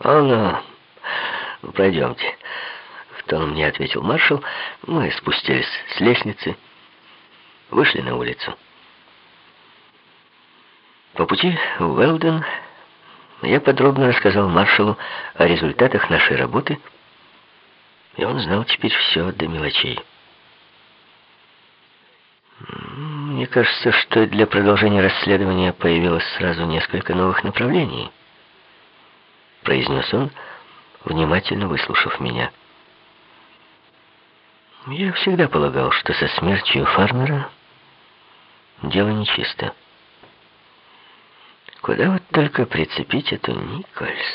«О, ну, пройдемте», — в тон мне ответил маршал. Мы спустились с лестницы, вышли на улицу. По пути в Уэлден я подробно рассказал маршалу о результатах нашей работы, и он знал теперь все до мелочей. Мне кажется, что для продолжения расследования появилось сразу несколько новых направлений, произнес он, внимательно выслушав меня. Я всегда полагал, что со смертью фармера дело нечисто. Куда вот только прицепить эту Никольс?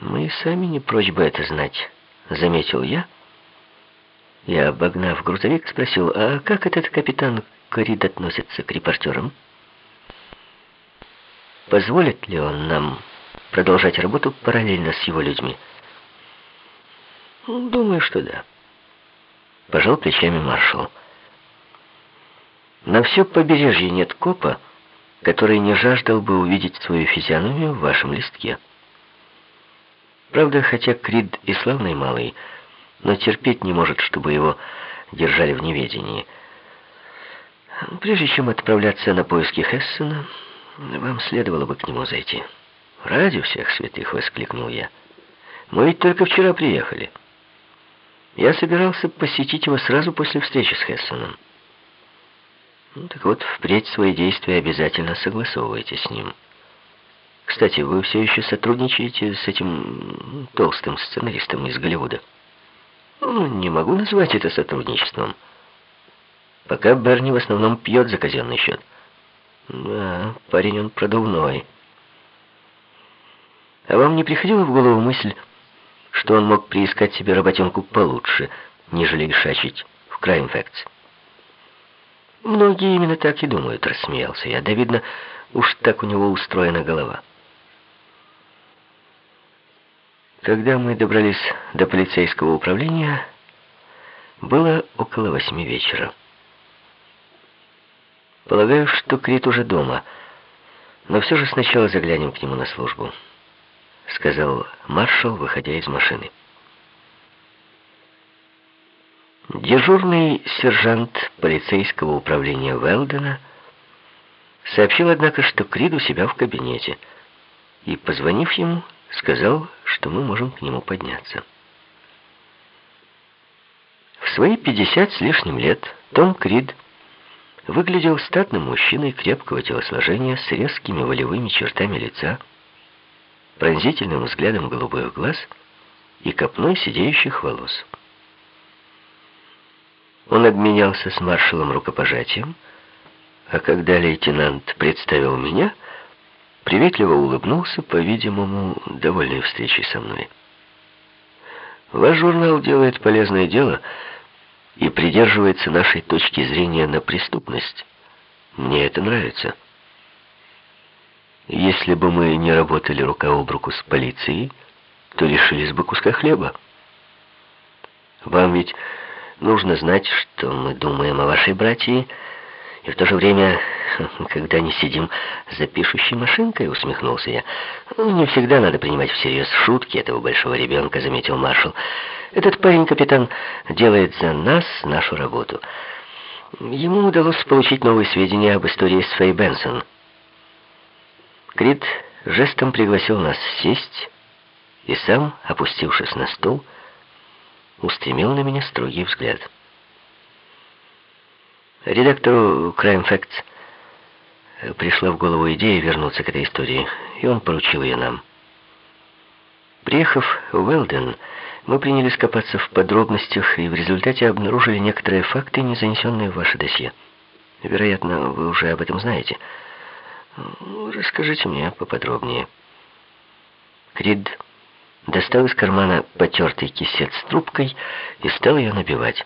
Мы сами не прочь бы это знать, заметил я. Я, обогнав грузовик, спросил, а как этот капитан Корид относится к репортерам? Позволит ли он нам продолжать работу параллельно с его людьми? Думаю, что да. Пожал плечами маршал. На все побережье нет копа, который не жаждал бы увидеть свою физиономию в вашем листке. Правда, хотя Крид и славный малый, но терпеть не может, чтобы его держали в неведении. Прежде чем отправляться на поиски Хессена, вам следовало бы к нему зайти. «Ради всех святых!» — воскликнул я. «Мы ведь только вчера приехали. Я собирался посетить его сразу после встречи с Хессеном». Ну, так вот, впредь свои действия обязательно согласовывайте с ним. Кстати, вы все еще сотрудничаете с этим толстым сценаристом из Голливуда? Ну, не могу назвать это сотрудничеством. Пока Берни в основном пьет за казенный счет. Да, парень он продувной. А вам не приходила в голову мысль, что он мог приискать себе работенку получше, нежели шачить в Crime Facts? Многие именно так и думают, рассмеялся я. Да видно, уж так у него устроена голова. Когда мы добрались до полицейского управления, было около восьми вечера. Полагаю, что Крит уже дома, но все же сначала заглянем к нему на службу, сказал маршал, выходя из машины. Дежурный сержант полицейского управления Велдена сообщил, однако, что Крид у себя в кабинете, и, позвонив ему, сказал, что мы можем к нему подняться. В свои пятьдесят с лишним лет Том Крид выглядел статным мужчиной крепкого телосложения с резкими волевыми чертами лица, пронзительным взглядом голубых глаз и копной сидеющих волос. Он обменялся с маршалом рукопожатием, а когда лейтенант представил меня, приветливо улыбнулся, по-видимому, довольной встречей со мной. Ваш журнал делает полезное дело и придерживается нашей точки зрения на преступность. Мне это нравится. Если бы мы не работали рука об руку с полицией, то лишились бы куска хлеба. Вам ведь Нужно знать, что мы думаем о вашей братье, и в то же время, когда не сидим за пишущей машинкой, усмехнулся я. Ну, не всегда надо принимать всерьез шутки этого большого ребенка, заметил маршал. Этот парень, капитан, делает за нас нашу работу. Ему удалось получить новые сведения об истории с Фэй Бенсон. Крид жестом пригласил нас сесть, и сам, опустившись на стул, устремил на меня строгий взгляд. Редактору Crime Facts пришла в голову идея вернуться к этой истории, и он поручил ее нам. Приехав в Уэлден, мы принялись копаться в подробностях и в результате обнаружили некоторые факты, не занесенные в ваше досье. Вероятно, вы уже об этом знаете. Расскажите мне поподробнее. Крид достал из кармана потертый кисет с трубкой и стал ее набивать.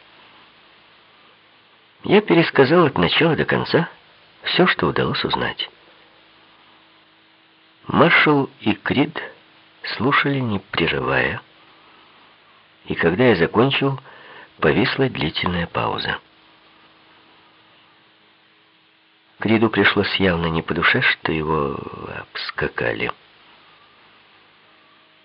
Я пересказал от начала до конца все, что удалось узнать. Маршал и Крид слушали, не прерывая, и когда я закончил, повисла длительная пауза. Криду пришлось явно не по душе, что его обскакали.